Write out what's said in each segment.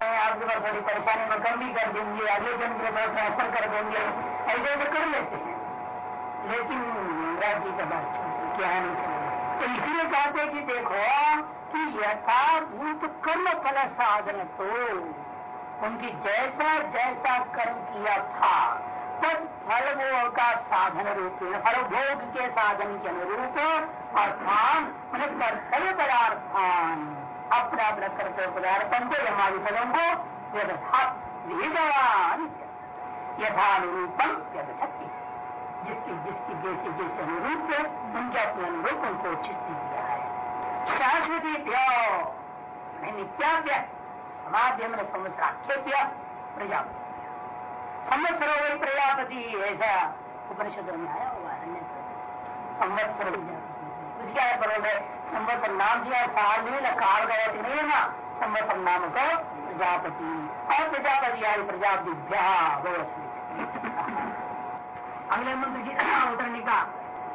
आपके पास थोड़ी परेशानी में कम भी कर देंगे अगले जन्म के बाद ट्रांसफ़र कर देंगे। ऐसे तो कर लेते हैं। लेकिन राज्य का बात क्या नहीं समझ तो इसलिए कहते कि देखो, कि यथाभूत कर्म फल साधन तो उनकी जैसा जैसा कर्म किया था, तब फल भोग का साधन रूप फल भोग के साधन के अनुरूप अर्थान उन्हें कर्तव्य पदार्थान अपने अपने कर्तव्य पदार्थन को यमादि पदों को विधवान यथानुरूपम यथशक्ति जिसकी जिसकी जैसे जैसे अनुरूप है, उनके अपने अनुरूप उनको उचित दिया है। शाश्वती नित्याद्य समाध्यम संवत्सराख्य प्रजापति। संवत्सर प्रजापति, ऐसा उपनिषद में आया हुआ है संवत्सर उसके आगे बरोबर संवत्सर नाम दिया साल नहीं काल गया नहीं ना संवत्सर नाम को प्रजापति और प्रजापति आई प्रजापति अगले मंत्र की उतरने का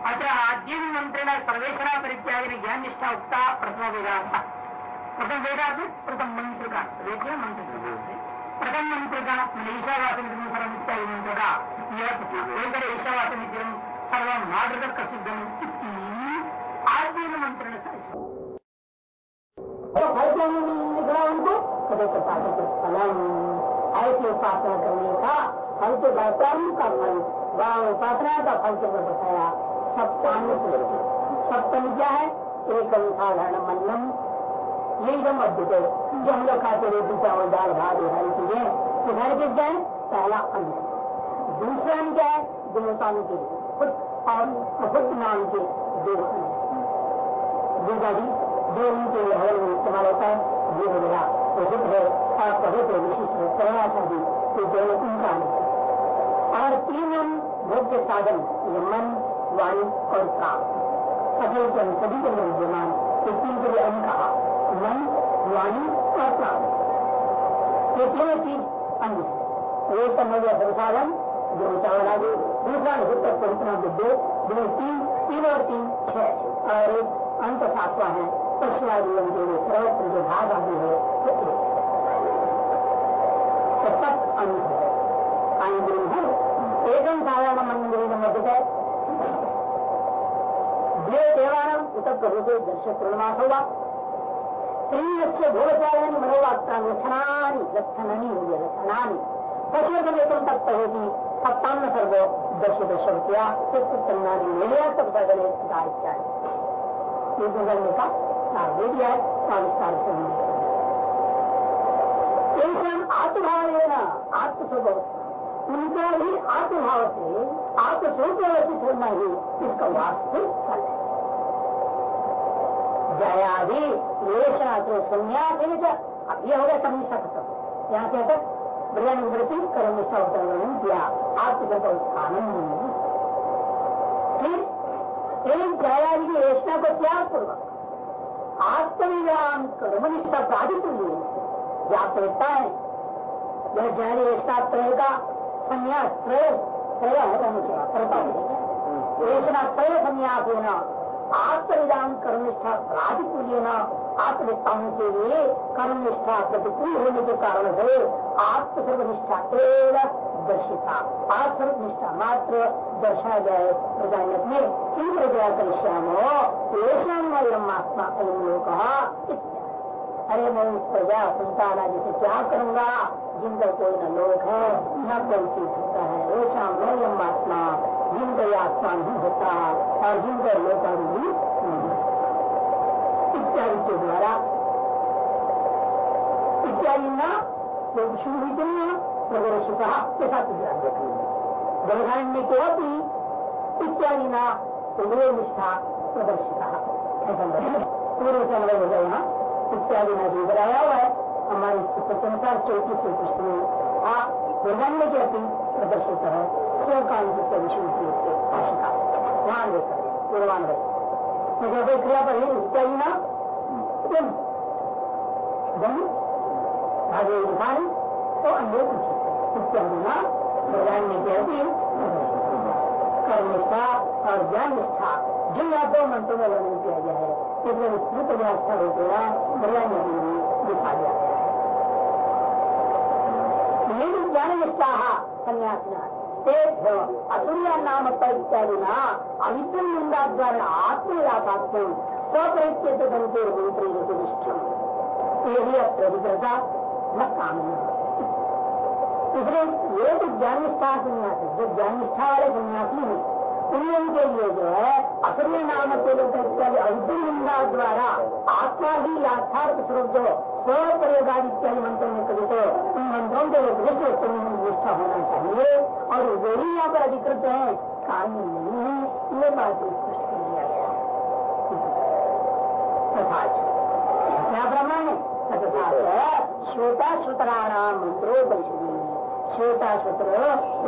अत्र आद्य मंत्र सर्वेशना परित्याग ज्ञान निष्ठा उक्ता प्रथम वेदार्थ प्रथम वेदार्थ प्रथम मंत्र का देखिए मंत्र प्रथम मंत्र का ईशावास सर्व इत्यादि मंत्र का यह ईशावास सर्व नागरिक सिद्धम फलम ऐसी उपासना करने का फल तो कर्म का फल वह उपासना का फल तो बताया सृष्टि सप्तम क्या है? एक साधारण मन्नम यही जो अद्भुत। जो हम लोग खाते रोटी चावल दाल भात, ये सारी चीज़ें। है? पहला अन्न दूसरा अन्न क्या है? देवताओं के खुद और अफुट नाम के दो दूध आदि जो उनके हवन में इस्तेमाल होता है, ये हो गया। प्रसिद्ध है और पवित्र विशिष्ट है, प्रयास आदि तो दोनों उनका और तीन भोग्य साधन, ये मन, वाणी और प्राण। सभी के सभी के विद्यमान ये तीन के लिए अंग कहा। मन, वाणी और प्राण। ये तीनों चीज़ अंग है। एक हो गया जो चावल आदि, दूसरा नित्य पवित्र दो दो तीन तीन और तीन छह। और एक अंत सातवा है पशुवादी जो सर्वत्र जो भाग आदि है तो सब अंग है। एकम साधारण मंदिर मध्य है। द्वे देवानम उत प्रभु से दर्शक पूर्णमास होगा। त्रिलक्ष्य भोगचारण मनोवाक्ता लक्षणानी लक्षणानी हो गया लक्षणानी। पशुवर्गम एकम तक होगी सप्तान्न सर्व दर्श दर्शन किया। तन्नादि ले लिया तब सगने इत्यादि का सार दे दिया है विस्तार से आत्मभाव लेना आत्मस्वभाव उनका ही आत्मभाव से आत्मस्वरूप व्यवस्थित होना ही इसका वास्तविक फल है जयादि लेशनात्र संन्यास अब यह हो गया समीक्षा खत्म यहाँ क्या तक कर्म निष्ठा उत्तरवर्णन किया आत्मशब्द स्थान एक जयादि की लेशना को त्याग पूर्वक आत्मविराम कर्मनिष्ठा लिए व्याप्त होता है यह जहरी रेशा त्रय का संन्यास त्रय त्रय है रेशना त्रय संन्यास होना आत्मविधान कर्मनिष्ठा प्राधिकूल्य न आत्मविद्ताओं के लिए कर्मनिष्ठा प्रतिकूल होने के कारण से आत्मसर्वनिष्ठा दर्शिता। आत्मस्वरूप निष्ठा मात्र दर्शा जाए, प्रजानक में किन प्रजा करिष्यामो येषाम आत्मा कहा अरे मैं उस प्रजा संतान आदि से क्या करूँगा? जिनका कोई न लोक है, न कोई चीज़ होता है, ऐसा नयम आत्मा, जिनका ये आत्मा नहीं होता, और जिनका लोकादि भी इत्यादि के द्वारा, इत्यादि न शुभ प्रदर्शित यथा ब्रह्मांड को भी इत्यादि न निष्ठा प्रदर्शित पूर्व से अनुभव हो यहाँ इत्यादि न भी बताया हुआ है हमारे अनुसार चौतीस पृष्ठ में आप ब्रह्मांड के अति प्रदर्शित है स्वकांत से विष्णु की भाषिका वहाँ लेकर पूर्वान है तो क्रिया पर इत्यादि ना भागे इंसान तो अन्य पूछे इत्यादि ना प्रधान के अति कर्मनिष्ठा और ज्ञान निष्ठा जो या दो मंत्रों में वर्णन किया गया है इसमें विस्तृत व्याख्या हो गया प्रधान में दिखा गया है। ज्ञान निष्ठा संन्यासिना असुरिया नाम इत्यादि न अविद्यम निंदा द्वारा आत्मयाथात्म स्वप्रत्यत बनते मंत्री निष्ठम यही अप्रभिद्रता न काम इसलिए ये तो ज्ञान निष्ठा संन्यासी, जो ज्ञान निष्ठा वाले संन्यासी है उन के लिए जो है, असुर नाम अविद्यम निंदा द्वारा आत्मा ही यथार्थ स्वरूप जो स्व प्रयोगादि इत्यादि मंत्रों में कभी तो उन मंत्रों के उपनिष्ठ निष्ठा होना चाहिए। और वो ही यहाँ पर अधिकृत है कार्य नहीं है, ये बात स्पष्ट कर दिया गया क्या प्रमाण है? तथा श्रोता श्रुतराणाम मंत्रोपनिषद। श्वेता सूत्र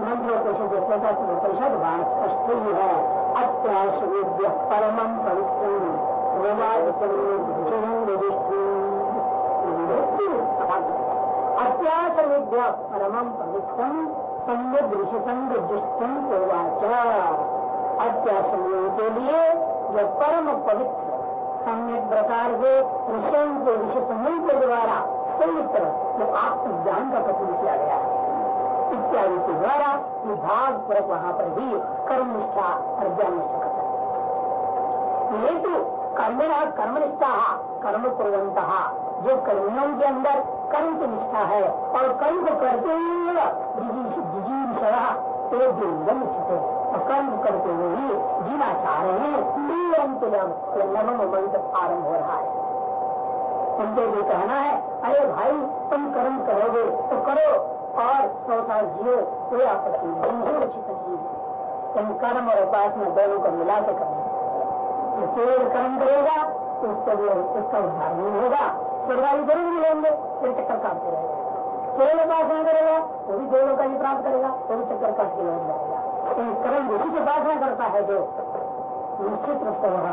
मंत्रोपनिषद श्वेता उपनिषद वहाँ स्पष्ट ही है अत्याश परम पवित्र अत्यास विद्या परम पवित्रम संग संग दुष्टम कोवाच अत्यासमियों के लिए जो परम पवित्र सम्यक प्रकार से ऋषियों के समूह के द्वारा संयुक्त जो आत्मज्ञान का कथन किया गया है। इत्यादि के द्वारा विभाग पूर्वक वहाँ पर भी कर्म निष्ठा और ज्ञान निष्ठा करता है। हेतु कर्म कर्मनिष्ठा, कर्म कुरंत जो कर्मियों के अंदर कर्म की निष्ठा है और कर्म को करते हुए और कर्म करते हुए ही जीना चाह रहे हैं मंत्र आरंभ हो रहा है। उनके भी कहना है, अरे भाई, तुम कर्म करोगे तो करो और सौ साल जियो, कोई आपत्ति नहीं है। उचित नहीं तुम कर्म और उपासना दोनों को मिला के करना चाहिए केवल कर्म करेगा तो उसका उसका उद्धार नहीं होगा। स्वर्गादी ज़रूर मिलेंगे, फिर चक्कर काटते रहेगा। केवल उपासना करेगा, वो भी देवों का भी प्राप्त करेगा, वो भी चक्कर काट के लौट जाएगा। कर्म उसी की उपासना करता है जो निश्चित रूप से वह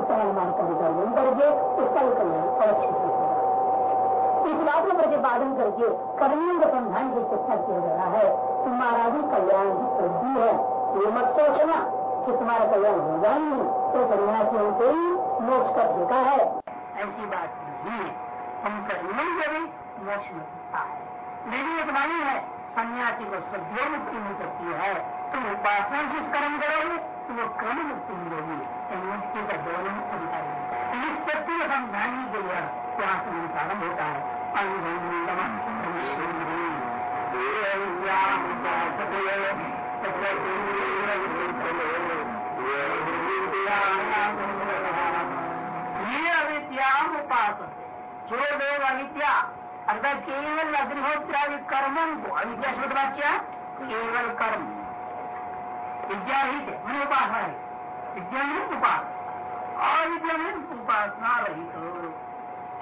उत्तरायण मार्ग का विकल्प करके उसका भी कल्याण अवश्य होगा। को प्रतिपादन करके कर्मियों को समझाने की चेष्टा किया जा रहा है। तुम्हारा भी कल्याण की वृद्धि है। ये मत सोचना कि तुम्हारा कल्याण हो जाएँगे तो सन्यासियों को ही मोक्ष का ठेका है। ऐसी बात नहीं हम कर्मियों से भी मोक्ष मिल सकता है। लेकिन एक मानी है, सन्यासी को सद्यो मुक्ति मिल सकती है। तुम उपासना से कर्म करोगे तो वो क्रम मुक्ति मिलेगी। मुक्ति का दोनों अधिकारी इस सत्य को समझाने के लिए यहाँ से प्रारंभ होता है। उपासन जो लोग अविद्या अर्थात केवल अग्निहोत्रादि कर्मों को अविद्या शब्द वाच्य केवल कर्म विद्या रहित है मैंने उपासना है विद्या में उपास अविद्या उपासना रहित।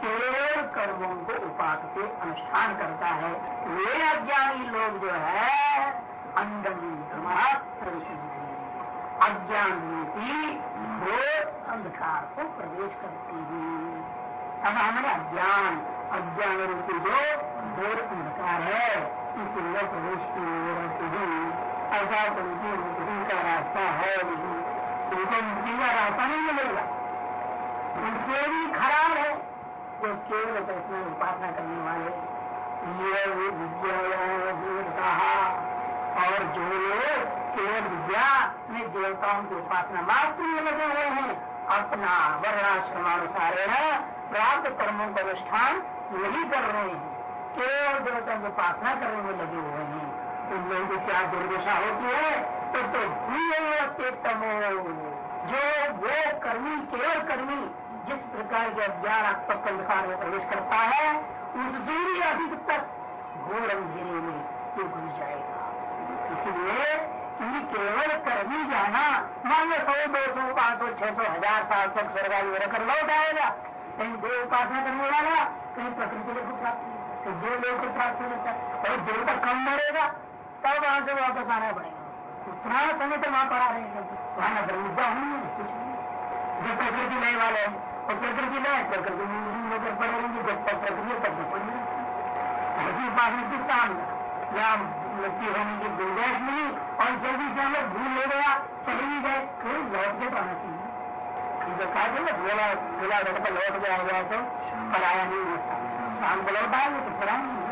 केवल कर्मों को उपास के अनुष्ठान करता है। वे अज्ञानी लोग जो है अंधम प्रवेश अज्ञान वो अंधकार को प्रवेश करती है। तथा मैंने अज्ञान अज्ञान रूपी जो घोर अंधकार है। इसलिए प्रवेश की रहती है। ऐसा उनकी मुक्ति का रास्ता है नहीं। उनको मुक्ति का रास्ता नहीं मिलेगा। उनसे भी खराब है। जो केवल कृष्ण उपासना करने वाले ये विद्या और जो लोग केवल विद्या में देवताओं की उपासना मात्र में लगे हुए हैं अपना वर्णाश्रमानुसार प्राप्त कर्मों का अनुष्ठान नहीं कर रहे हैं केवल देवता की उपासना करने में लगे हुए हैं। उन लोगों की क्या दुर्दशा होती है तो, तो तमो जो वो कर्मी केवल कर्मी जिस प्रकार के अज्ञान आत्मक अंधकार में प्रवेश करता है उससे भी अधिक तक घोर अंधेरे में ये घुस जाएगा? इसलिए केवल कर कर्मी जाना मान लो सौ, दो सौ, पाँच सौ, छह सौ, हज़ार साल तक स्वर्गायु रखकर लौट आएगा। कहीं देव उपासना करने वाला, कहीं प्रकृति लोग प्राप्त तो लोग को प्राप्त हो जाता है और देव तक कम मरेगा तब वहाँ से वापस आना पड़ेगा। उतना समय तो वहाँ पर आ रहे हैं। वहाँ न होनी कुछ नहीं। जो प्रकृति नए वाले हैं और प्रकृति नए प्रकृति नज़र पड़े रहेंगे जब तक प्रकृति तब तक ऐसी उपासना किस काम या मृत्यु होने की गुंजाइश मिली और जल्दी से हम लोग भूल ले गया, चले ही गए। फिर लौट के पाना चाहिए। जो कहा था ना, बोला बोला पर लौट गया हुआ तो पराया नहीं होता। शाम को लौट आएँगे तो पराया नहीं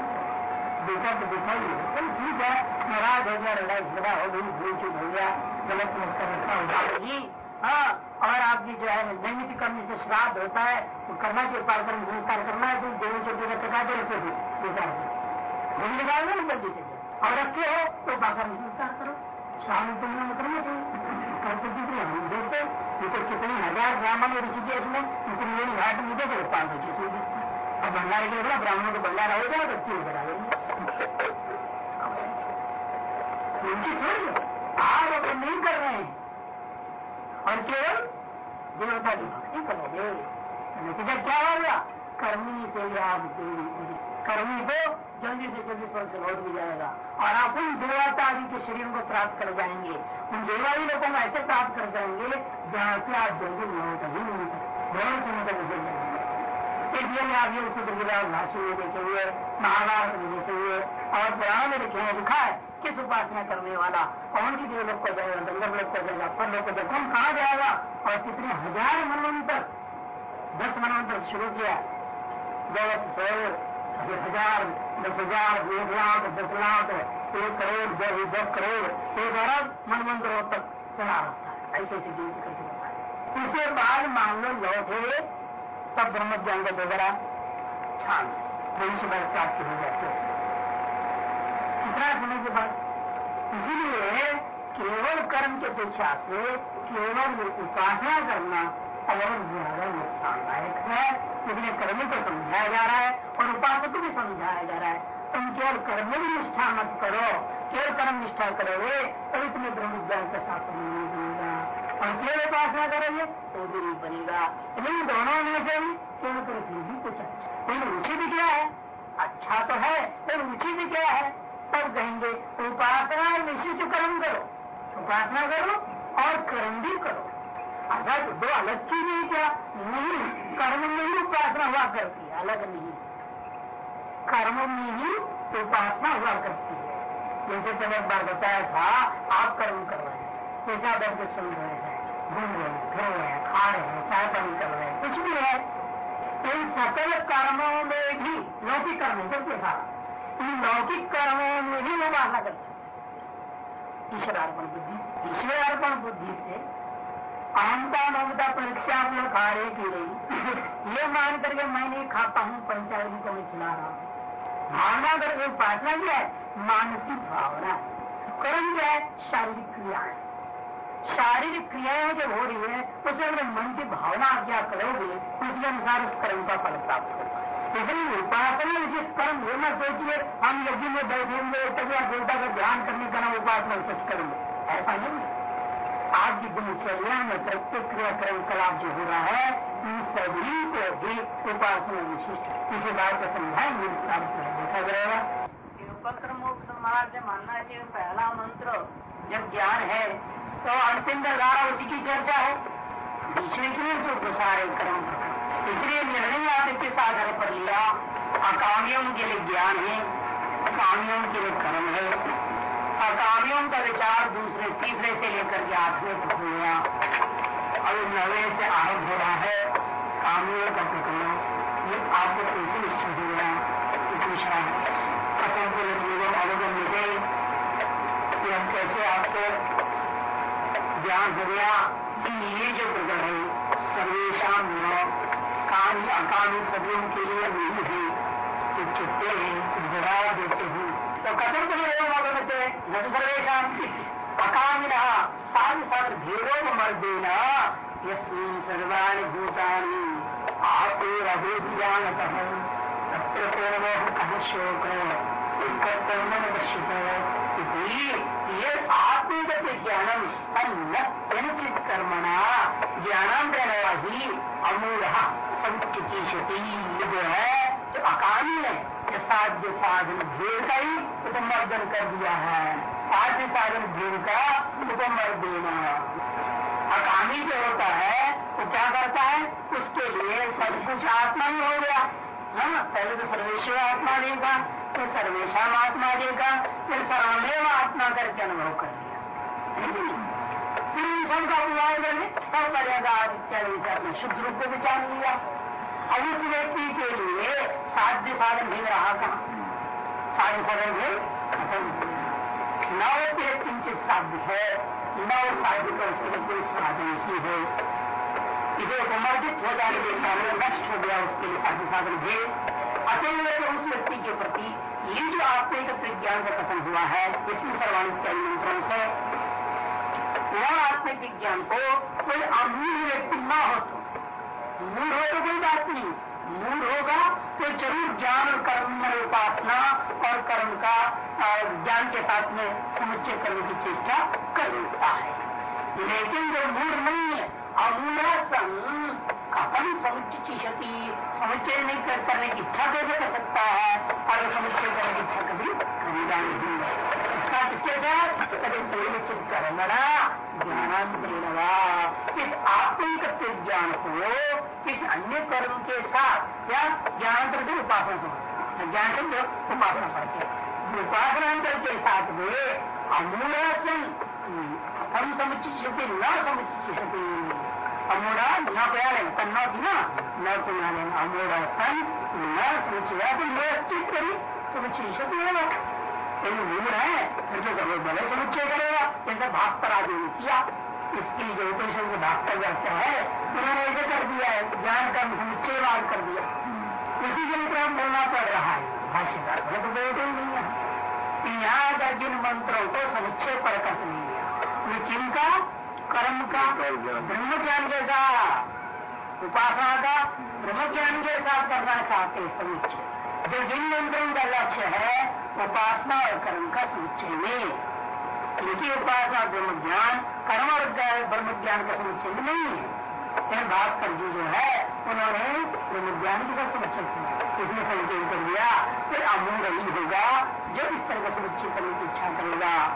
देखा तो देखा ही चल ठीक है, नाराज़ हो गया, लड़ाई झगड़ा हो गई, भूल चूक हो गया, गलत कर रखा हो जी हाँ और आपकी जो है नैमित करने से श्राद्ध होता है तो करना चाहिए पारक्रम संस्कार करना है तो देवी चौकी का टका दे रखे निकालना ना जल्दी से और रखे हो तो पारक्रम संस्कार करो। शाम तुमने करना चाहिए हम देते ये तो कितने हज़ार ब्राह्मण ऋषि ऋषिकेश में। इतनी घाट में। दे पाँच सौ छह अब भंडारे के लिए ब्राह्मणों को भंडारा हो जाएगा तो क्यों करा उनकी थोड़ी आप अगर नहीं कर रहे हैं। और केवल देवता की भक्ति करोगे नतीजा क्या होगा कर्मी से आप कर्मी को जल्दी से जल्दी स्वर्ग से लौट भी जाएगा। और आप उन देवता आदि के शरीर को प्राप्त कर जाएँगे। उन देवादी लोगों को ऐसे प्राप्त कर जाएँगे जहाँ से आप जल्दी लौट ही नहीं सकते बहुत तक गुजर जाएँगे इसलिए आप ये सूत्र गिराव भाषण में देखे हुए महाभारत में देखे हुए और पुराण में लिखे लिखा है किस उपासना करने वाला कौन सी देव लोग को जाएगा गंधर्व लोग को जाएगा पर लोग को जाएगा कौन कहा जाएगा और कितने हज़ार मनवंतर दस मनवंतर शुरू किया दस सौ हज़ार दस हज़ार एक लाख दस लाख एक करोड़ दस दस करोड़ एक अरब मनवंतरों तक चला रहा है। ऐसे ऐसी गिनती करके है उसके बाद मान लो लौटे तब ब्रह्म ज्ञान का दोबारा छान मनुष्य बल प्राप्ति हो जाती है। कितना समय के बाद इसीलिए केवल कर्म के अपेक्षा से केवल उपासना करना और ज़्यादा नुकसानदायक है। इसलिए कर्म को समझाया जा रहा है और उपासक को भी समझाया जा रहा है। तुम केवल कर्म में निष्ठा मत करो, केवल कर्म निष्ठा करोगे तभी तुम्हें ब्रह्म ज्ञान का साथ नहीं। केवल उपासना करेंगे तो भी नहीं बनेगा। लेकिन दोनों में से भी केवल फिर भी कुछ अच्छा लेकिन रुचि भी क्या है? अच्छा तो है लेकिन रुचि भी क्या है? तब कहेंगे, उपासना निश्चित कर्म करो। उपासना करो और कर्म भी करो। अर्थात दो अलग चीज़ है क्या? नहीं, कर्म में ही उपासना हुआ करती है, अलग नहीं। कर्म में ही उपासना हुआ करती है। जैसे एक बार बताया था, आप कर्म कर रहे हैं। पेशा बैठ के सुन रहे हैं। घूम रहे हैं फिर रहे हैं खा रहे हैं चाय पानी कर रहे हैं कुछ भी है इन सकल कर्मों में भी लौकिक कर्म है सबके साथ इन लौकिक कर्मों में भी वो बाधा करते ईश्वरार्पण बुद्धि ईश्वरार्पण बुद्धि से अहमता ममता परीक्षा खा रहे की रही ये मान करके मैं नहीं खाता हूँ पंचायत को मैं खिला रहा हूँ भावना करके उपासना क्या है मानसिक भावना कर्म क्या है शारीरिक क्रिया है शारीरिक क्रियाएँ जब हो रही है उसमें अगर मन की भावना क्या करोगे उसके अनुसार उस कर्म का फल प्राप्त होगा। इसलिए उपासना जिस कर्म ये न सोचिए हम यज्ञ में बैठेंगे तब या देवता का ध्यान करने का नाम उपासना सच करेंगे ऐसा नहीं आज की दिनचर्या में प्रत्येक क्रियाक्रम कलाप जो हो रहा है इन सभी को भी उपासना विशिष्ट किसी बात को समझाएँगे देखा जाएगा उपक्रम महाराज मानना चाहिए, पहला मंत्र जब ज्ञान है तो अंतिम दरगारा उसी की चर्चा है बीच में क्यों तो प्रसार कर्म इसलिए निर्णय आपने किस आधार पर लिया, अकामियों के लिए ज्ञान है, अकामियों के लिए कर्म है। अकामियों का विचार दूसरे, तीसरे से लेकर के आठवें तक हो गया। अब नवे से आरंभ हो रहा है कामियों का प्रकरण। ये आपको कैसे निश्चित हो गया? पूछ रहा है कथन के लोग अवगम मिले कि हम कैसे आपको ज्ञान हो गया कि ये जो प्रकरण है, सर्वेशा काम अकामी सदियों के लिए नहीं है तो चुपते हैं जवाब देते हैं। तो कथन के लिए अवगत है न तो सर्वेशा अकामी रहा साथ साथ भेदों को मर देना यस्मिन सर्वाणी भूतानी आपको रहो जानत है सत्य कह शोक कर्तव्य नश्यत ये आत्मगत ज्ञानम अनुचित कर्मणा ज्ञानम देना ही अमूढ़ संस्कृति संचिकीशती जो है, जो अकामी है। जो साध्य साधन भेड़ का ही उपमर्दन कर दिया है। साध्य साधन भेड़ का उपमर देना अकामी जो होता है, वो तो क्या करता है? उसके लिए सब कुछ आत्मा ही हो गया। हाँ पहले तो सर्वेश्वर आत्मा देखा तो सर्वेशम आत्मा देखा फिर सर्वमेव आत्मा करके अनुभव कर लिया। सबका विवाह करने सब मर्यादा इत्यादि विचार में शुद्ध रूप को विचार लिया। अब उस व्यक्ति के लिए साध्य साधन भी रहा कहा? सारे साधन है? खत्म नव के किंचित साध्य है नव साध्य का उसके कोई साधन ही है। इसे उपमर्जित हो जाने के कारण नष्ट हो गया उसके लिए साध्य साधन है। अतएव तो उस व्यक्ति के प्रति ये जो आत्मिक विज्ञान का कथन हुआ है, इसमें सर्वाणिक मंत्रों से वह आत्मिक विज्ञान को कोई अमूल व्यक्ति न हो तो मूल हो तो कोई बात नहीं। मूल होगा तो ज़रूर ज्ञान और कर्म में उपासना और कर्म का ज्ञान के साथ में समुच्चय करने की चेष्टा कर लेता है। लेकिन जो मूल नहीं है अमूलासन कथम समुच्चय क्षति समुच्चय नहीं कर, करने की इच्छा कैसे कर सकता है? और समुच्चय करने की इच्छा कभी करेगा नहीं। इसका किसके साथ कभी परिचित कर्मणा ज्ञानांतरणवा इस आत्मिक ज्ञान को इस अन्य कर्म के साथ या ज्ञानांतर के उपासना से ज्ञान शब्द उपासना करके उपासनांतर के साथ में अमूलासन हम समुचित न समुचित अमोड़ा न कोया लेना कन्ना थी ना लेना अमोड़ा सन, न समुचित तो व्यवस्थित करी समुचित लेना लेकिन मूड है, फिर तो करो भले समुच्चय करेगा जैसे भास्कर आदि ने किया। इसकी जो उपनिषद के भास्कर व्याख्या है, उन्होंने ऐसे कर दिया है ज्ञान का समुच्चयवाद कर दिया। उसी के लिए बोलना पड़ रहा है, भाष्यकार तो बोलते ही नहीं है। यहाँ का मंत्रों को समुच्चय पर कर दिया किनका कर्म का ब्रह्म ज्ञान के साथ, उपासना का ब्रह्म ज्ञान के साथ करना चाहते हैं समुच्चय जो जिन मंत्रों का लक्ष्य है, उपासना और कर्म का समुच्चय में। क्योंकि उपासना ब्रह्म ज्ञान कर्म और ब्रह्म ज्ञान का समुच्चय नहीं है। भास्कर जी जो है, उन्होंने ब्रह्म ज्ञान का समुच्चय किया। इसमें समुच्चय कर दिया, फिर अमूल ही होगा जो इस तरह का समुच्चय करने की इच्छा करेगा।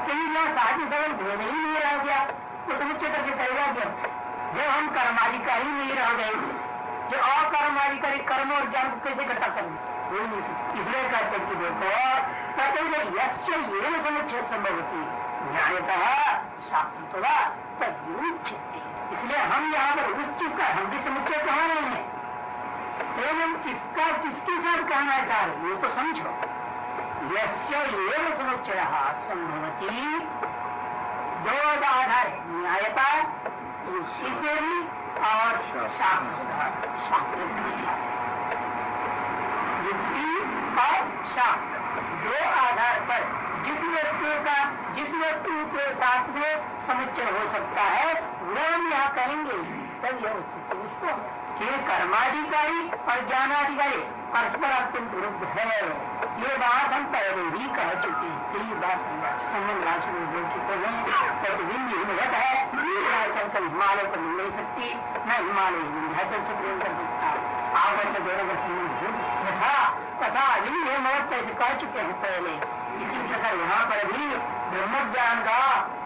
कहीं यहाँ साथ सरल भेद ही नहीं रह गया। समुच्चय करके करेगा जब जब हम कर्माधिकारी नहीं रह गए जो अकर्माधिकारी कर्म और ज्ञान को कैसे इकट्ठा करेंगे इसलिए कहते कि देखो, कहते यश ये समुच्चय संभव होती न्यायतः शास्त्र तो इसलिए हम यहाँ पर उस चीज़ का हम भी समुच्चय कहा रहे हैं? एवं किसका, किसके साथ कहना चाह रहे ये तो समझो। यश्य समुच्चय संभवती दो आधार न्यायता ऋषि से भी और शास्त्र। युक्ति और शास्त्र। दो आधार पर जिस व्यक्ति का, जिस व्यक्ति के साथ में समुच्चय हो सकता है वो हम यहाँ करेंगे तब यह उसको। कि कर्माधिकारी और ज्ञानाधिकारी परस्पर अत्यंत विरुद्ध है ये बात हम पहले ही कह चुके हैं कई बात संबंध राशि में बोल चुके हैं प्रतिबिंब हिमगत है चलकर हिमालय को मिल नहीं सकती न हिमालय विंध्याचल से प्रेम कर सकता आवर से दोनों का था तथा अभी ये ऐसे कह चुके हैं पहले इसी प्रकार यहाँ पर भी ब्रह्म ज्ञान का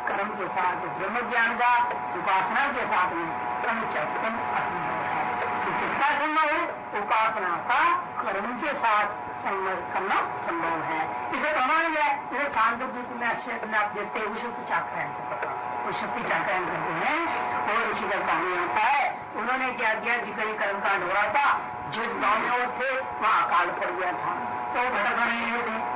कर्म के साथ ब्रह्म ज्ञान का उपासना के साथ में समुचय किसका संभव है उपासना का कर्म के साथ संबंध करना संभव है। इसे प्रमाण है, इसे शांत में आप देखते हैं विशुद्ध चाक्रायन वो शक्ति चाक्रायन करते हैं वो ऋषि का कहानी आता है। उन्होंने क्या किया? जितना कर्म कांड हो रहा था, जिस गाँव में वो थे, वहाँ अकाल पड़ गया था। तो भटक रहे थे।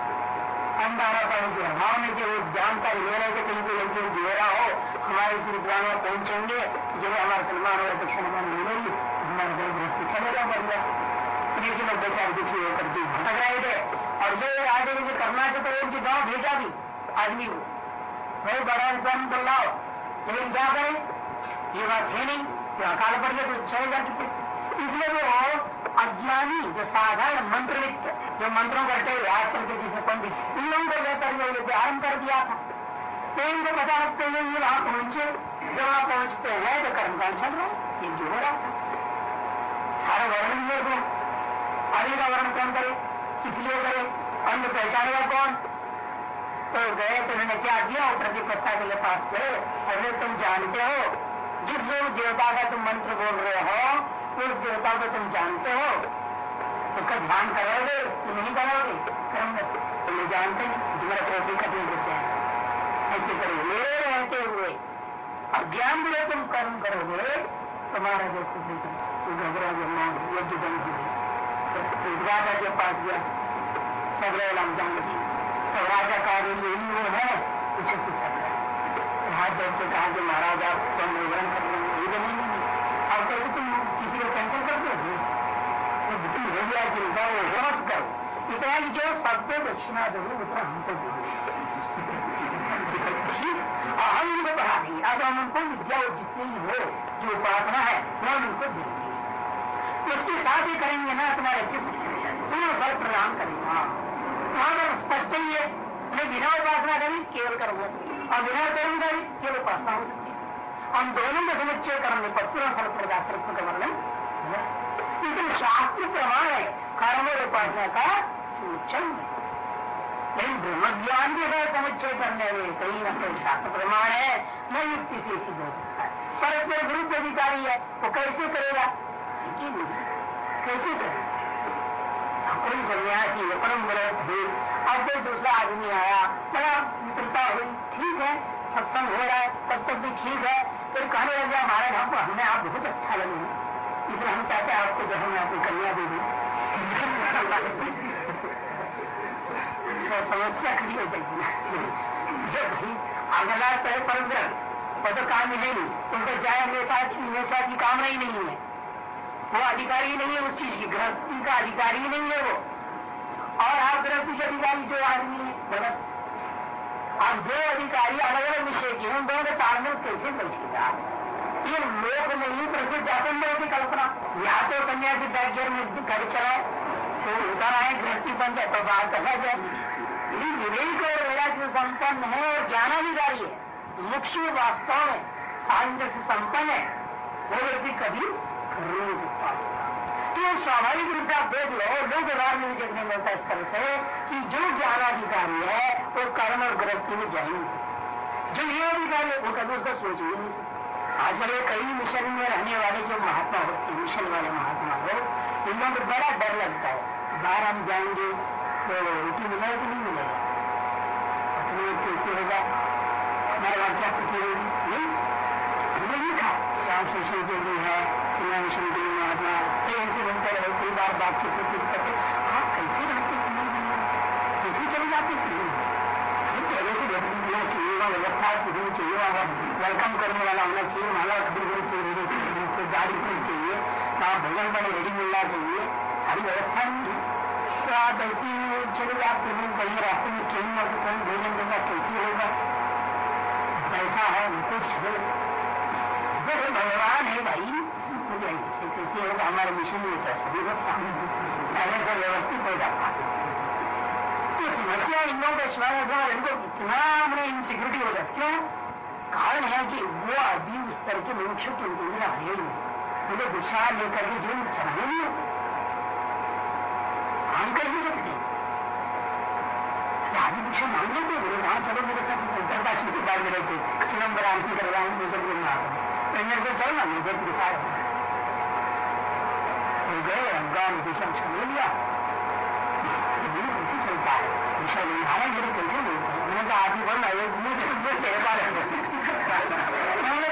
अंधारा के अभाव में जो जानकारी ले रहे थे, कहीं कोई लड़की रहा हो, हमारे विद्वान पहुँचेंगे। जब हमारा सलमान और दक्षिण मिलेगी, हमारे चलेगा बढ़ गया लेकिन लोग बेचारे दुखी होकर के भटक रहे थे। और जो आगे मुझे करना था तो उनके गाँव भेजा भी आदमी को। भाई बड़ा इंसान बुलाओ लेकिन क्या करें? ये बात है नहीं कि अकाल पड़ गया तो चले जा चुके इसलिए वो अज्ञानी, जो साधारण मंत्र जो मंत्रों करते हुए आज करके जिसे पंडित इन लोगों को लेकर ये आरंभ कर दिया था। तो इनको पता रखते हुए ये वहाँ पहुँचे। जब वहाँ पहुँचते हैं तो कर्मकांड चल रहा है। ये जो हो रहा था। सारा वर्णन हुए आगे का वर्ण कौन करे? किस लिए करे? अंध पहचानेगा कौन? तो गए तो उन्होंने क्या किया? प्रतिपत्ता के लिए पास गए अरे तुम जानते हो, जिस लोग देवता का तुम मंत्र बोल रहे हो, उस देवता को तुम जानते हो। उसका ध्यान करोगे कि नहीं करोगे? कर्म तुम जानते तुम्हारे प्रोटी कठिन देते हैं। ऐसे करो। मेरे रहते हुए। अज्ञान में तुम कर्म करोगे, तुम्हारा जो जो यज्ञ बंद हो विद्वान के पास गया सगरे लग जाएँगे तो का यही वो है कुछ कुछ हाथ के कहा कि महाराज, आप तो विवरण कर लेंगे ये नहीं अब कैसे तुम किसी को कैंसिल करते हो। तुम हो गया चिंता, वो करो। इतना जो सबको दक्षिणा दोगे उतना हमको और हम उनको पढ़ा देंगे। अब हम उनको विद्या जितनी हो, जो उपासना है, वो हम उनको देंगे। उसके साथ ही करेंगे ना तुम्हारे तुम्हें फल प्रदान करेगा। पर स्पष्ट ही है। बिना उपासना करें, केवल हो सकती और बिना कर्म करें केवल उपासना हो सकती है। हम दोनों में समुच्चय करने पर पूरा फल प्रदातृत्व का वर्णन लेकिन शास्त्र प्रमाण है। कर्म और उपासना का समुच्चय लेकिन ब्रह्म ज्ञान के साथ समुच्चय करने में कहीं ना कहीं शास्त्र प्रमाण है। न युक्ति से सिद्ध हो सकता है। परस्पर विरुद्ध अधिकारी है। वो कैसे करेगा? कैसे करेगा कोई सन्यासी है परम व्रत है अब कोई दूसरा आदमी आया बड़ा मित्रता हुई ठीक है सत्संग हो रहा है तब तक भी ठीक है फिर कहने लग गया महाराज हमको हमें आप बहुत अच्छा लगे इसलिए हम चाहते हैं आपको जो हमें आपको कन्या दे दी तो समस्या खड़ी हो जाएगी जब अगला तो है परम वो तो काम ही नहीं उनको चाहे हमेशा हमेशा की कामना ही नहीं है वो अधिकारी नहीं है, उस चीज़ की गृहस्थी का अधिकारी नहीं है वो। और आप गृहस्थी के अधिकारी जो आदमी है गलत अब दो अधिकारी अलग अलग विषय की उन दोनों के तालमेल कैसे बैठेगा ये लोक में ही प्रसिद्ध जातन की कल्पना। या तो कन्या बैग्यर में घर चलाए तो उतर आए, गृहस्थी बन जाए तो बात कहा जाए। विवेक और वैराग्य संपन्न है और ज्ञानाधिकारी है। मुख्य वास्तव में साहित्य से संपन्न है। वो व्यक्ति कभी रोग तो स्वाभाविक रूप से आप देख लो, लोग देखने मिलता है इस तरह से कि जो ज्ञानाधिकारी है, वो कर्म और गृहस्थी में जाएँगे जो ये अधिकारी है, वो कभी उसका सोच ही नहीं आजकल ये कई मिशन में रहने वाले जो महात्मा होते मिशन वाले महात्मा हो इन लोगों को बड़ा डर लगता है। बाहर हम जाएँगे तो रोटी मिलेगा कि नहीं मिलेगा? अपने कैसे होगा। हमारे वहाँ क्या होगी नहीं? हमने लिखा राम जो भी है कल्याण मिशन के लिए महात्मा कई ऐसे बनते कई बार बातचीत होती करते आप कैसे रहते कैसे चले जाते होना चाहिए व्यवस्था होनी चाहिए वेलकम करने वाला होना चाहिए माला खड़ी होनी चाहिए गाड़ी होनी चाहिए वहाँ भोजन पानी रेडी मिलना चाहिए सारी व्यवस्था नहीं है तो आप ऐसे चले जाते हैं कहीं रास्ते में ट्रेन में भोजन देगा कैसे होगा पैसा है, कुछ है। भगवान है भाई हो जाएगी होगा हमारे मिशन में होता है सभी पहले से व्यवस्थित हो जाता तो समस्या इन लोगों का स्मरण इनको इतना हमने इनसिक्योरिटी हो जाती क्यों कारण है कि वो अभी उस तरह के मनुष्य के अंदर आए ही उन्हें विचार लेकर के जीवन चलाने नहीं होते काम कर भी सकते आदि पीछे मांग लेते वहाँ चलो मेरे साथ अंतरकाशी के बाद मेरे को चिदम्बर आरती करवाएँगे मुझे मेरे को चलना मुझे दिखा हो गए दिशा ले लिया चलता है हैं मैंने कहा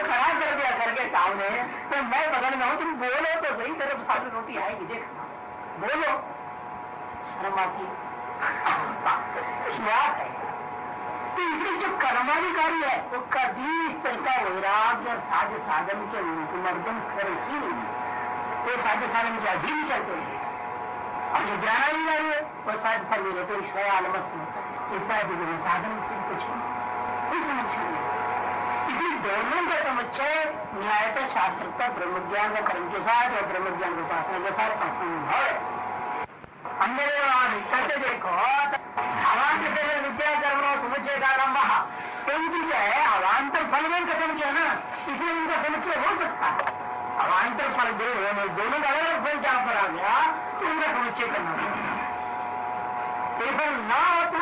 खड़ा कर दिया करके सामने तो मैं बगल में हूँ तुम बोलो तो सही तेरे साथ रोटी आएगी देख बोलो शर्म आती क्या है इसलिए जो कर्माधिकारी है वो कभी इस तरह का वैराग्य और साध साधन के मर्दन कर ही नहीं। वो साध्य साधन के अधीन चलते हैं। और जो ज्ञानाधिकारी है, वो साध्य फल मिले तो ईश्वर आलमस्त है। इत्यादि साधन कुछ कोई समस्या नहीं इसलिए दोनों का समुच्चय न्यायता, शास्त्रता ब्रह्म ज्ञान का कर्म के साथ और ब्रह्म ज्ञान के उपासना के साथ असंभव है। अन्य विद्या कर्म क्योंकि जो है अवान्तर फल में का समुचय ना, इसलिए उनका समुच्चय हो सकता है। अवान्तर फल दो दोनों का अलग फल जहाँ पर आ गया तो उनका समुच्चय करना फल ना होता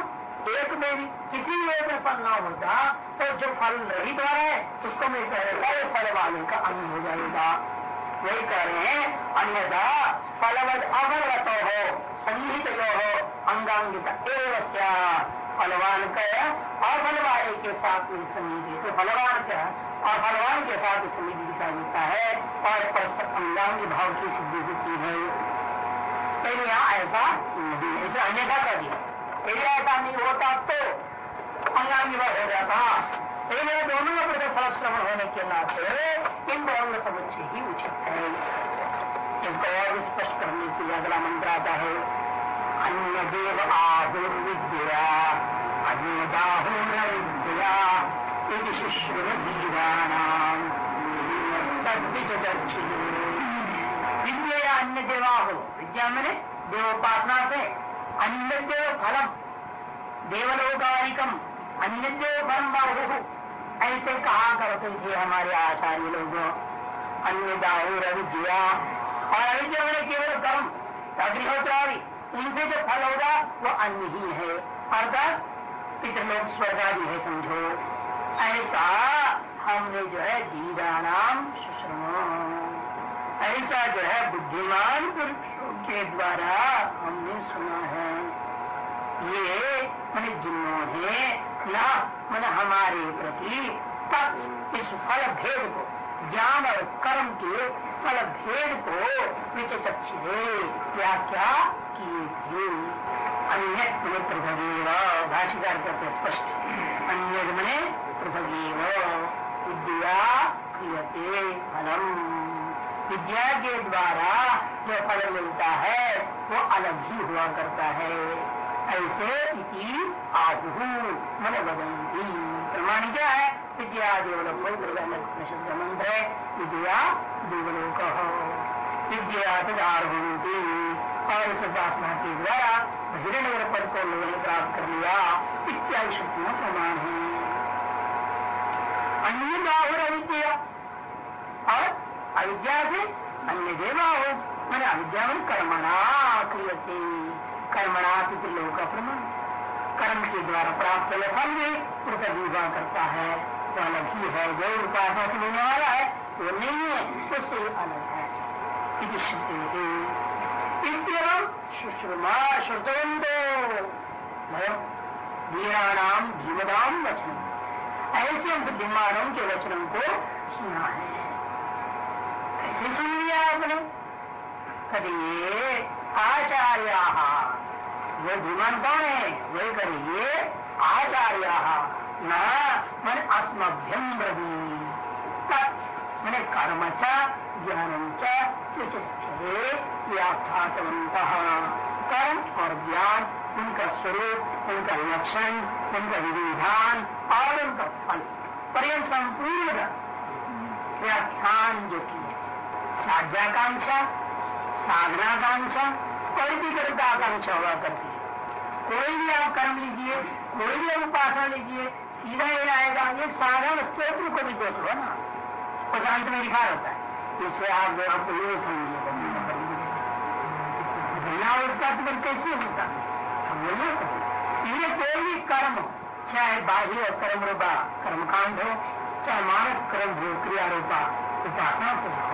एक में भी किसी एक में फल ना होता तो जो फल नहीं रहा है, उसको मैं कह रहा है, फल वाले का अंग हो जाएगा। वही कह रहे हैं, अन्यथा फलवद अफलवत हो। संहित जो हो अंगांगित एवं फलवान का अफल वाले के साथ संहित तो फलवान क्या और फलवान के साथ संहित दिखा देता है, और परस्पर अंगांग भाव की सिद्धि होती है। पहले यहाँ ऐसा नहीं ऐसे अन्यथा कर दिया। यदि ऐसा नहीं होता तो अंगांगिवा हो जाता। दोनों का प्रति फल श्रवण होने के नाते इन दोनों का समुच्चय ही उचित है। इसको और स्पष्ट करने के लिए अगला मंत्र आता है अन्य देव आहुर्विद्या अन्य दाहुर्विद्या शुश्रुधीराणाम विद्या अन्य देवा हो। विद्या मैंने देवोपासना से अन्य देव फलम देवलोकारिकम अन्य देव फलम बाहु ऐसे कहा करते थे हमारे आचार्य लोग अन्य दाहुर अविद्या और अविद्या मैंने केवल कर्म, अग्निहोत्रादि, उनसे जो फल होगा, वो अन्य ही है। अर्थात पितृलोक स्वर्ग आदि है, समझो। ऐसा हमने जो है दीदा नाम ऐसा जो है बुद्धिमान पुरुषों के द्वारा हमने सुना है। ये मैंने जिन्होंने ना मैंने हमारे प्रति तक इस फल भेद को ज्ञान और कर्म के फल भेद को विचक्षे व्याख्या किए थे। अन्य पृथ्वी भाषिकार करते स्पष्ट। अन्य मने पृथ्वी विद्या क्रियते फलम। विद्या के द्वारा जो फल मिलता है, वो अलग ही हुआ करता है। ऐसे इति आहु। मन बदंती प्रमाण क्या है? विद्या देवलोक मंत्र है विद्या देवलोक विद्या तदारभंती और इस उपासना के द्वारा हिरण्य पद को लोगों ने प्राप्त कर लिया इत्यादि शक्तियों प्रमाण है अन्य बाहुर अविद्या और अविद्या से अन्य देवा हो मैंने अविद्या में कर्मणा क्रियते कर्मणा का प्रमाण कर्म के द्वारा प्राप्त फल भी पृथक करता है। अलग ही है जो उपासना से मिलने वाला है वो नहीं है उससे अलग है सुश्रुमा श्रुतवंतो वीराणाम धीमदाम वचन ऐसे हम बुद्धिमानों के वचनों को सुना है. कैसे सुन लिया आपने? करिए आचार्य, वो धीमान कौन है? वही करिए आचार्य। न, मन अस्मभ्यम ब्रवी मैंने कर्म च ज्ञानम च व्याख्यातवंत कर्म और ज्ञान, उनका स्वरूप, उनका लक्षण, उनका विधान और उनका फल पर यह संपूर्ण व्याख्यान जो की साध्याकांक्षा, साधनाकांक्षा, कोई भी कर्म आकांक्षा हुआ करती है। कोई भी आप कर्म लीजिए, कोई भी आप उपासना लीजिए सीधा ये आएगा, ये साधारण स्त्रोत्र को भी देख लो ना। उस अंत में लिखा रहता है। इससे आप आपको ये समझिए बिना उसका तो कैसे होता? हम बोलिए ये कोई भी कर्म, चाहे बाह्य कर्म रूपा, कर्मकांड हो, चाहे मानव कर्म हो, क्रिया रूपा, उपासना को हो।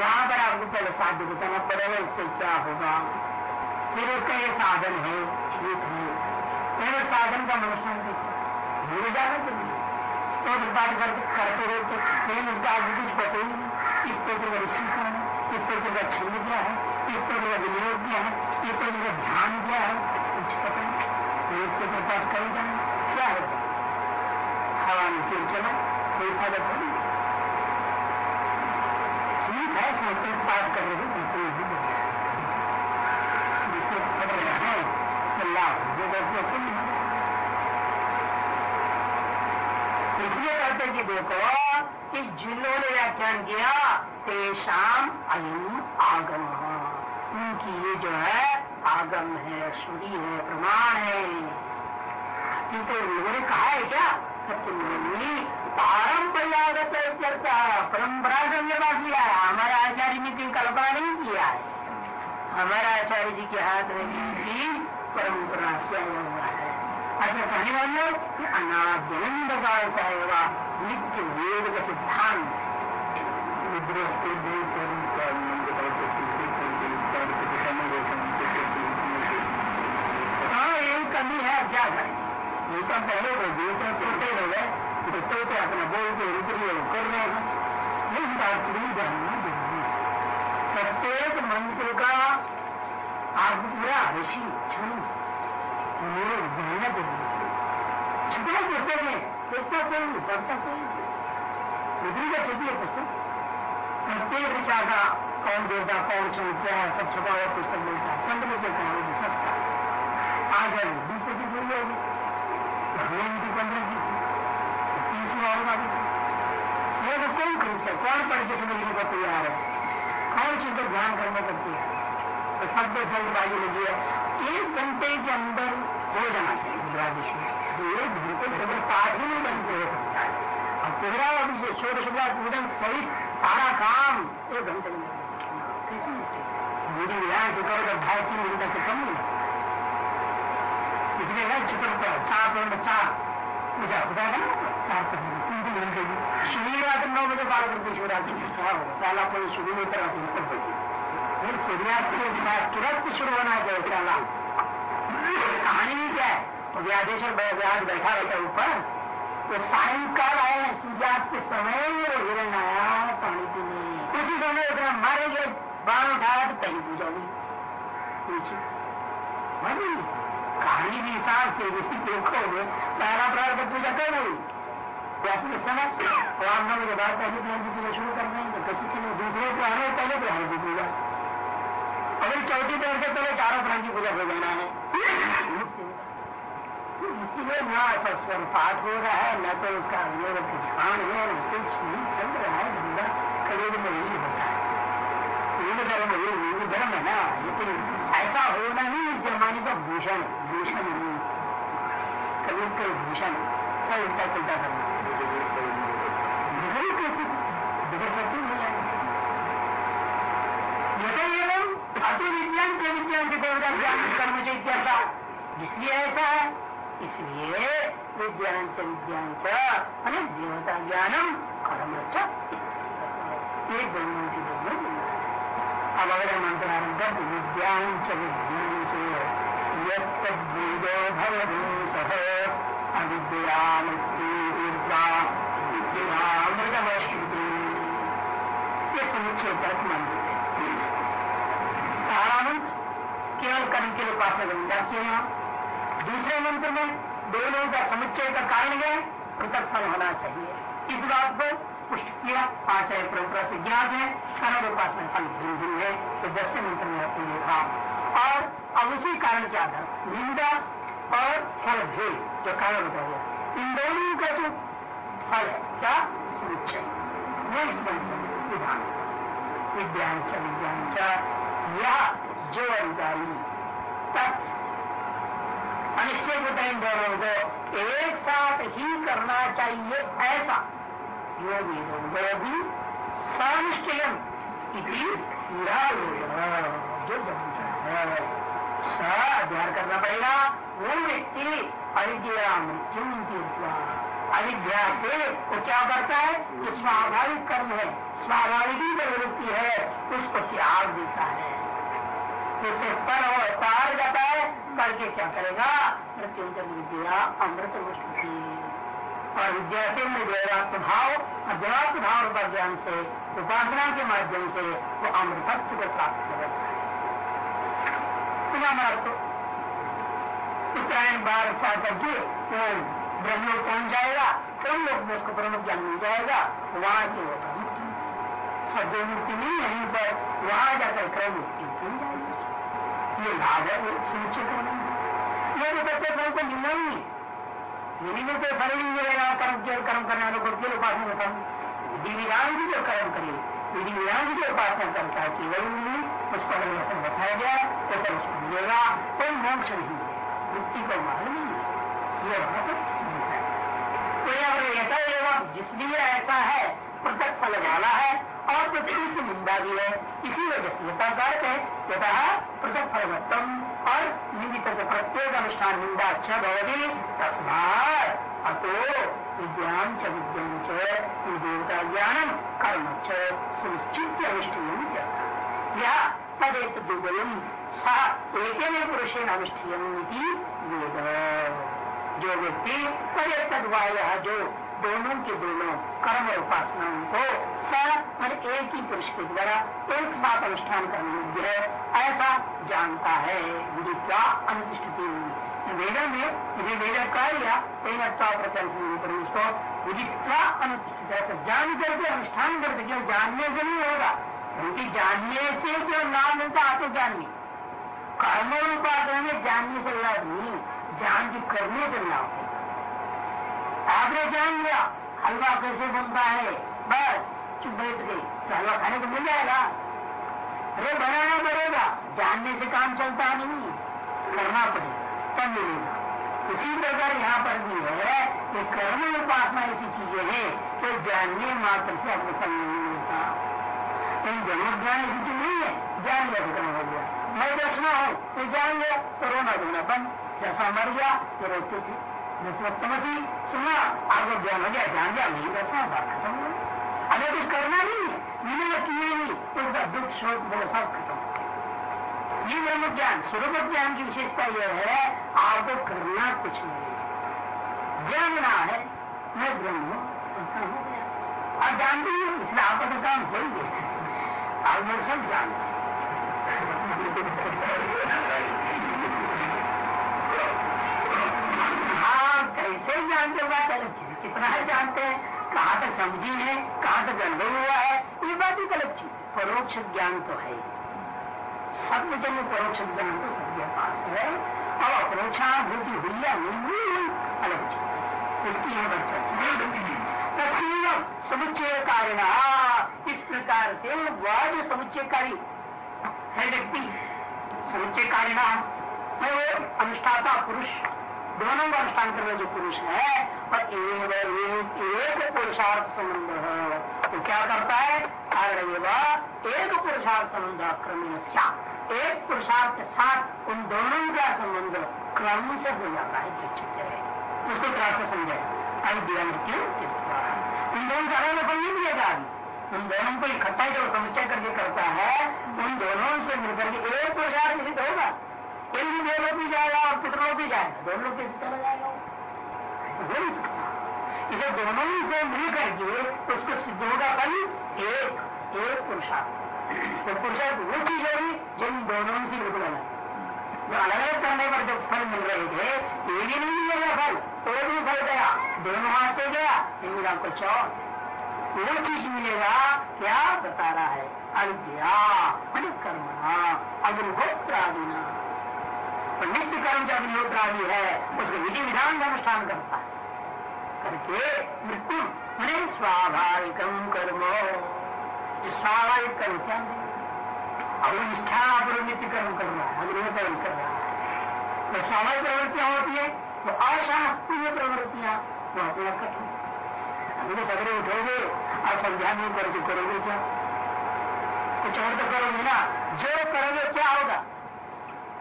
वहाँ पर आपको पहले साध्य बताना पड़ेगा, इससे क्या होगा? फिर उसका ये साधन है ठीक है। फिर साधन का मनुष्य भूल जाना चाहिए। स्त्रोत्र पाठ करते करते रहते फिर उसका आगे कुछ पता ही नहीं। इस स्त्रोत्र का ऋषि कौन है? इस स्त्रोत्र का छंद क्या है? इस स्त्रोत्र का विनियोग क्या है? इस स्त्रोत्र का ध्यान क्या है? कुछ पता नहीं। एक स्त्रोत्र पाठ करेगा क्या होगा हवा में फिर चला। कोई फ़ायदा थोड़ी ठीक है संस्कृत पाठ कर रहे बिल्कुल नहीं संस्कृत पढ़ रहे हैं। तो लाभ जो करते इसलिए कहते कि देखो कि जिन्होंने व्याख्यान किया तेषाम अयम आगम। उनकी ये जो है, आगम है श्रुति है, प्रमाण है। किंतु लोगों ने कहा है क्या? सत्यमोनी पारंपरियागत परंपरा से व्यवहार किया है। हमारे आचार्य ने कोई कल्पना नहीं किया है। हमारे आचार्य जी के हाथ में की परंपरा से हुआ ऐसा कहने वाले कि का हुआ नित्य वेद का सिद्धांत हाँ यही कमी है क्या करें ये तो पहले हो गए तो छोटे हो गए तो छोटे अपना बोल के रुपये कर रहे हैं नहीं बात नहीं जानना ज़रूरी प्रत्येक मंत्र का आप पूरा ऋषि क्षण मेहनत छुपना पुस्तक है देखता कोई पढ़ता कोई रुद्री का छुपी है पुस्तक प्रत्येक विचार का कौन देवता कौन क्या है सब छुपा हुआ पुस्तक मिलता है में से कौन सकता आ जाए बीस पच्चीस हुई होगी हमें इनकी पंद्रह की तीसरी तीस होगा ये तो कौन खरीद सकता कौन पढ़ के समझने को तैयार है कौन चीज़ पर ध्यान करना को तैयार है तो शब्द जल्दबाजी लगी है एक घंटे के अंदर हो जाना चाहिए द्वादश में। तो एक घंटे के अंदर पाठ ही नहीं बनते, हो सकता है। और तेरह और छोटे छोटा पूजन सहित सारा काम एक घंटे में मेरी यहाँ चुका तो ढाई तीन घंटे से कम नहीं इसलिए है चित्र चार पॉइंट चार पूजा खुदा का चार पॉइंट तीन तीन घंटे की शिवरात्रि नौ बजे बारह करते शिवरात्रि होगा। पहला कोई शुरू नहीं करा तो बजे फिर सूर्यास्त के बाद तुरंत शुरू होना चाहिए चला कहानी भी क्या है? तो व्याधेश्वर व्याज बैठा रहता ऊपर। तो सायंकाल आए सूर्यास्त के समय वो हिरण आया पानी पीने। उसी समय उतना मारे गए, बाण उठाया तो पहली पूजा हुई। नीचे कहानी भी हिसाब से देखोगे, पहला प्रहार पर पूजा कर रही समय। और आप बजे बाद पहले प्रहर की पूजा शुरू कर हैं तो कैसे दूसरे प्रहर पहले प्रहर की पूजा। अगर चौथी प्रहर से पहले चारों प्रहर की पूजा हो जाना है। इसीलिए न ऐसा स्वर पाठ हो रहा है, न तो उसका मेरे ध्यान है कुछ नहीं चल रहा है धंधा करीब में यही होता है। हिंदू धर्म हिंदू धर्म है ना, लेकिन ऐसा होना ही इस जमाने का भूषण भूषण नहीं कभी कोई भूषण क्या उल्टा पुलटा करना। बिगड़ कैसे बिगड़ सकती नहीं यथा एवं अति विज्ञान से विज्ञान से देवता ज्ञान कर्म चैत्य जिसलिए ऐसा है। इसलिए विज्ञान च विज्ञान च देवता ज्ञानम कर्म ये दोनों की दोनों अब अगर मंत्र आरंभ कर विज्ञान विज्ञान च यदो भवदो सह अविद्यामृत्युर्वा विद्यामृतमश्रुति ये समुच्चय तर्क मंत्र पहला मंत्र केवल कर्म के लिए उपासना करेंगे क्यों यहाँ। दूसरे मंत्र में दोनों का समुच्चय का कारण है पृथक फल होना चाहिए। इस बात को पुष्ट किया आचार्य परंपरा से ज्ञात है कर्म उपासना फल भिन्न भिन्न है तो दसवें मंत्र में आपने लिखा। और अब उसी कारण के आधार निंदा और फल भेद, जो कारण बताया इन दोनों का जो फल है, क्या? समुच्चय। वो इस मंत्र विधान विज्ञान च, विज्ञान यह जो अधिकारी अनिश्चय होता इन दोनों को एक साथ ही करना चाहिए, ऐसा। योगी भी सनिश्चयम जो बनता है, स अध्ययन करना पड़ेगा। वो व्यक्ति अविद्या, मृत्यु अविद्या से वो क्या करता है? जो स्वाभाविक कर्म है। स्वाभाविक ही प्रवृत्ति है। उसको त्याग देता है। उसे पर और पार जाता है, करके क्या करेगा? मृत्यु विद्या अमृत मुष्टि। और विद्या से देवात्म भाव और देवात्म भाव का ज्ञान से, उपासना के माध्यम से वो अमृतत्व को प्राप्त करेगा अमृत उत्तरायण बार पा करके वो ब्रह्म पहुँच जाएगा कई लोग में उसको ब्रह्म ज्ञान मिल जाएगा, वहाँ से होगा मुक्ति सद्य मुक्ति नहीं, यहीं पर वहाँ जाकर क्रम मुक्ति मिल जाएगी। ये लाभ है वो सुनिश्चित होना ये तो प्रत्येक फल को मिलना ही यदि में कोई फल नहीं मिलेगा, कर्म केवल कर्म करने वालों को केवल उपासना फल विधि विधान की जो कर्म करे विधि विधान की जो उपासना करता है, केवल नहीं उसको अगर बताया गया तो फिर उसको मिलेगा, कोई मोक्ष नहीं। है मुक्ति को मालूम नहीं। है ये वहाँ पर कोई अगर ऐसा एवं जिसलिए ऐसा है पृथक फल वाला है और पृथ्वी की निंदा भी है। इसी वजह से यथाकारक है, यथा पृथक फलवत्तम। और निमित प्रत्येक अनुष्ठान निंदा अच्छा भवती, तस्मात अतो विज्ञान च विज्ञान च देवता ज्ञानम कर्म च सुनिश्चित अनुष्ठीय यह तदेत दुर्बलम, सा एक पुरुषेण अनुष्ठीय वेद। जो व्यक्ति तदेत जो दोनों के दोनों कर्म और उपासनाओं को स एक ही पुरुष के द्वारा एक साथ अनुष्ठान करने योग्य है, ऐसा जानता है। विदित्वा अनुष्ठिति वेद है? इसे वेद कह लिया तेन उसको विदित्वा अनुष्ठित जान करके अनुष्ठान करके केवल जानने से नहीं होगा। क्योंकि जानने से जो नाम मिलता ज्ञान में कर्म उपासना में जानने से लाभ नहीं, जान की करने से लाभ। आपने जान लिया हलवा कैसे बनता है? बस, चुप बैठ गई तो हलवा खाने को मिल जाएगा। अरे बनाना पड़ेगा। जानने से काम चलता नहीं। करना पड़ेगा। तब मिलेगा। उसी प्रकार यहाँ पर भी है कि कर्म उपासना ऐसी चीज़ें हैं तो जानने मात्र से अपने फल नहीं मिलता। कहीं जन्म ज्ञान ऐसी चीज़ नहीं है। जान लिया कर्म हो गया। मैं दर्शना हूँ तो जान लिया। तो रोना धोना बंद। जैसा मर गया तो रोते थे। सप्तमती सुना आपको ज्ञान हो गया जान गया, नहीं दर्शना बात खत्म हो? अगर कुछ करना नहीं है बिना किए ही उसका दुख, शोक, वो सब खत्म ये ब्रह्म ज्ञान, स्वरूप ज्ञान की विशेषता यह है आपको करना कुछ नहीं जानना है, मैं ब्रह्म हो। गया आप जानते ही, इसलिए आपका तो काम हो ही गया। आप लोग सब जानते कैसे जानते होगा कितना है जानते हैं, कहाँ तक समझी है, कहाँ तक अनुभव हुआ है, ये बात ही गलत चीज़। परोक्ष ज्ञान तो है सत्य जन्म परोक्ष ज्ञान तो सबके पास है। और अपरोक्षानुभूति हुई या नहीं हुई अलग चीज़ इसकी यहाँ पर चर्चा तस्वीर समुच्चय कारण। इस प्रकार से वह जो समुच्चयकारी है व्यक्ति समुच्चय कारिणा मैं वो अनुष्ठाता पुरुष दोनों का अनुष्ठान करने जो पुरुष है और एक, एक पुरुषार्थ संबंध है। तो क्या करता है? एक पुरुषार्थ संबंध क्रम एक पुरुषार्थ के साथ उन दोनों का संबंध क्रम से हो जाता है उसको तरह से समझे? उन दोनों का अलग नहीं मिलेगा उन दोनों को इकट्ठा जो समुचय करके करता है उन दोनों से मिलकर के एक पुरुषार्थ सिद्ध होगा। एक भी देवलोक भी जाएगा और पितरों भी जाएगा दोनों के चला जाएगा हो नहीं सकता। इसे दोनों ही से मिल करके उसको सिद्ध होगा फल एक एक पुरुषार्थ। तो पुरुषार्थ वो चीज़ होगी जिन दोनों से बिल्कुल अलग जो अलग अलग करने पर जो फल मिल रहे थे, ये भी नहीं मिलेगा फल तो भी फल गया। दोनों हाथ से गया ये मिला कुछ और। वो चीज़ मिलेगा, क्या बता रहा है? अविद्या कर्म अग्निहोत्र आदिना तो नित्य कर्म जो अग्निहोत्र आदि है, उसके विधि विधान का अनुष्ठान करता है। करके मृत्यु मैंने स्वाभाविक कर्म। जो स्वाभाविक कर्म क्या अब निष्ठा पर नित्य कर्म कर रहा है अग्नि कर्म कर रहा है। तो स्वाभाविक प्रवृत्तियाँ होती है? वो अशास्त्रीय प्रवृत्तियाँ, वो अपना कठिन। अभी तो सगरे उठोगे और संध्या नहीं करके करोगे क्या? कुछ और तो करोगे ना? जो करोगे क्या होगा?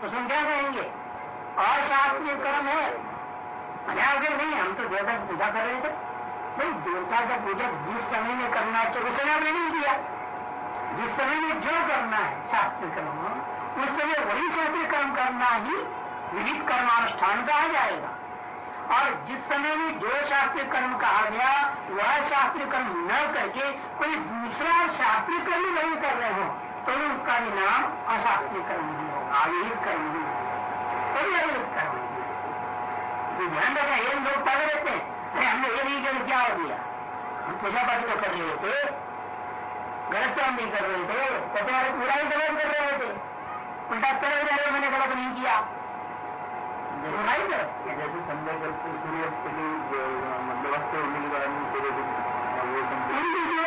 तो क्या कहेंगे अशास्त्रीय कर्म है। अगर नहीं, हम तो देवता की पूजा कर रहे थे भाई देवता का पूजा जिस समय में करना चाहिए उस समय आपने नहीं किया। जिस समय में जो करना है शास्त्रीय कर्म, उस समय वही शास्त्रीय कर्म करना ही विहित कर्मानुष्ठान कहा जाएगा। और जिस समय में जो शास्त्रीय कर्म कहा गया, वह शास्त्रीय कर्म न करके कोई दूसरा शास्त्रीय कर्म नहीं कर रहे हो तो उसका भी नाम अशास्त्रीय कर्म है। कर्म ही कोई अविहित कर्म नहीं ध्यान रखा ये लोग पढ़ रहते हैं। अरे हमने ये नहीं किया क्या हो गया? हम पूजा पाठ तो कर रहे थे। गलत काम नहीं कर रहे थे। अरे पूरा ही गलत कर रहे थे। उल्टा चले जा रहे मैंने गलत नहीं किया। जैसे संजय करते सूर्य मतलब के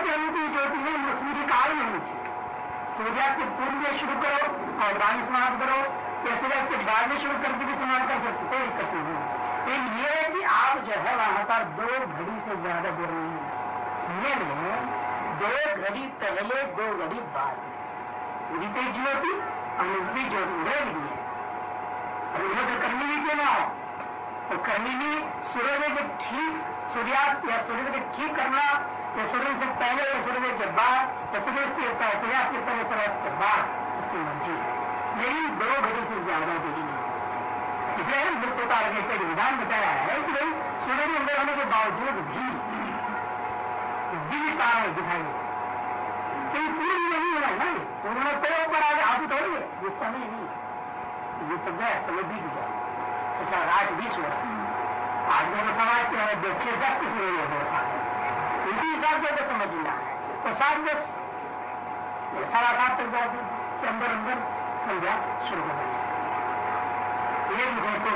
ज्योति ज्योति में सूर्य काल में होनी सूर्यास्त के पूर्व में शुरू करो और वाणी समाप्त करो। या सूर्यास्त के बाद में शुरू करके भी समाप्त कर सकते कोई दिक्कत नहीं लेकिन ये है कि आप जो है वहाँ पर दो घड़ी से ज़्यादा दूर नहीं है। दो घड़ी पहले, दो घड़ी बाद। उदित ज्योति, और निजी ज्योति उड़े भी है। और उन्हें तो करनी भी क्यों ना। हो तो करनी भी सूर्य के ठीक, सूर्यास्त या सूर्य के ठीक करना या सूर्य से पहले या सूर्य के बाद या सूर्य से सूर्यास्त के पहले सूर्यास्त के बाद उसकी मर्ज़ी है। लेकिन दो घड़ी से ज़्यादा देरी नहीं इसलिए काल के एक विधान बताया है कि भाई, सूर्य अंदर होने के बावजूद भी दिव्य तारा दिखाई तो पूर्ण नहीं होना ना पूर्ण तो ऊपर आगे आगे थोड़ी है। ये समय नहीं है। ये तो गया समय बीत गया। रहा आठ बीस हो रहा है आज दोनों समाज के हमें दो छह दस किसी हो रहा है इसी हिसाब से तो समझना है। तो सात दस सारा सात तक जाते के अंदर अंदर संध्या शुरू हो गई एक मुझे तो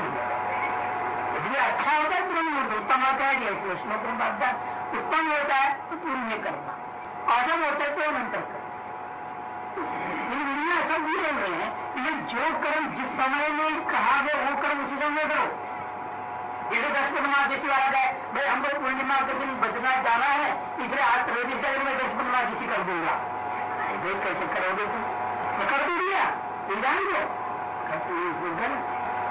यदि अच्छा होता है मुहूर्त उत्तम होता है जैसे उसमें पूर्ण उत्तम होता है तो पूर्ण में करना। अदम होता है तो अनंतर करना। सब भी बोल रहे हैं ये जो कर्म जिस समय में कहा गया, वो कर्म उसी समय करो। जैसे दस पूर्णिमा जैसी आ जाए भाई हमको पूर्णिमा के दिन बद्रनाथ जाना है। इसलिए आज त्रयोदशी अगर मैं दस पूर्णिमा किसी कर दूँगा। देख कैसे करोगे तुम? तो कर दो दिया ये जान दो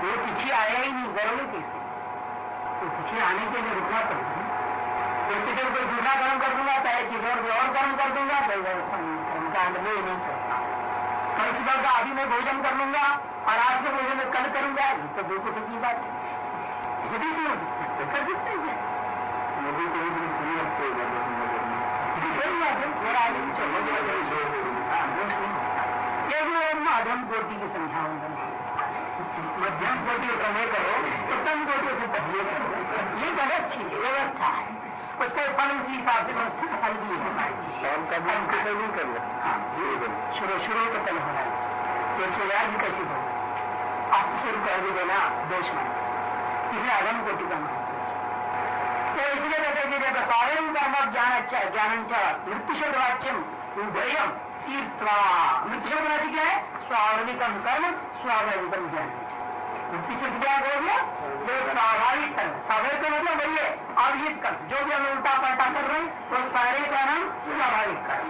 वो पीछे आया ही नहीं करोगे कैसे? तो पीछे आने के लिए रुकना पड़ेगा इसके जब कोई दूसरा कर्म कर दूँगा, चाहे किसी और और कर्म कर दूँगा तो कर्मकांड में नहीं चलता कल सुबह का अभी मैं भोजन कर लूँगा, और आज के भोजन में कल करूँगा। ये तो बिल्कुल की बात है। कर हैं को भी मध्यम कोटि की संख्या मध्यम कोटि का नहीं करो उत्तम कोटि से पहले करो ये गलत चीज़ व्यवस्था है उसके फल व्यवस्था का फल भी होना है। शाम का नहीं करना हाँ शुरू शुरू का फल होना है एक सौ याद हो आप रुपया भी देना दोष में अगम कोटि का महत्व तो इसलिए कहते कि जब स्वयं कर्म ज्ञान अच्छा ज्ञान मृत्यु शब्द वाच्यम उदयम तीर्थवा मृत्यु शब्द वाच्य क्या है? स्वाभाविकम कर्म, स्वाभाविकम ज्ञान। मृत्यु शब्द क्या हो गया जो स्वाभाविक कर्म स्वाभाविक का मतलब वही है अविहित कर्म जो भी हम उल्टा पलटा कर रहे हैं वो सारे का नाम स्वाभाविक कर्म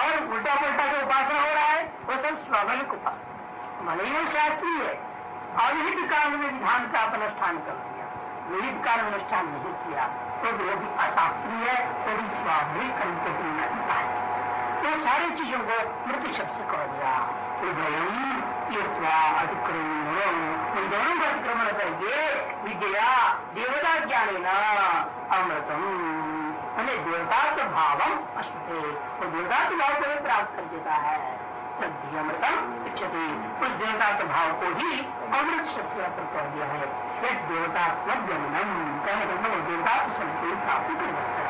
और उल्टा पलटा जो उपासना हो रहा है, वो सब स्वाभाविक उपासना। भले ही शास्त्रीय है अविहित काल में विधान का अनुष्ठान कर दिया। विहित काल अनुष्ठान नहीं किया। तो वो भी अशास्त्रीय है वो भी स्वाभाविक तुलना है तो सारी चीज़ों को मृत्यु शब्द से कह दिया। अतिक्रमण दोनों का अतिक्रमण करके विद्या, देवता ज्ञान अमृतम। हमें देवता के भावम अश्वते तो देवता भाव को भी प्राप्त कर देता है। उस देवता के भाव को ही अमृत शक्ति पर कह दिया है। फिर देवता कहने का मतलब देवता संपूर्ण प्राप्त कर जाता है।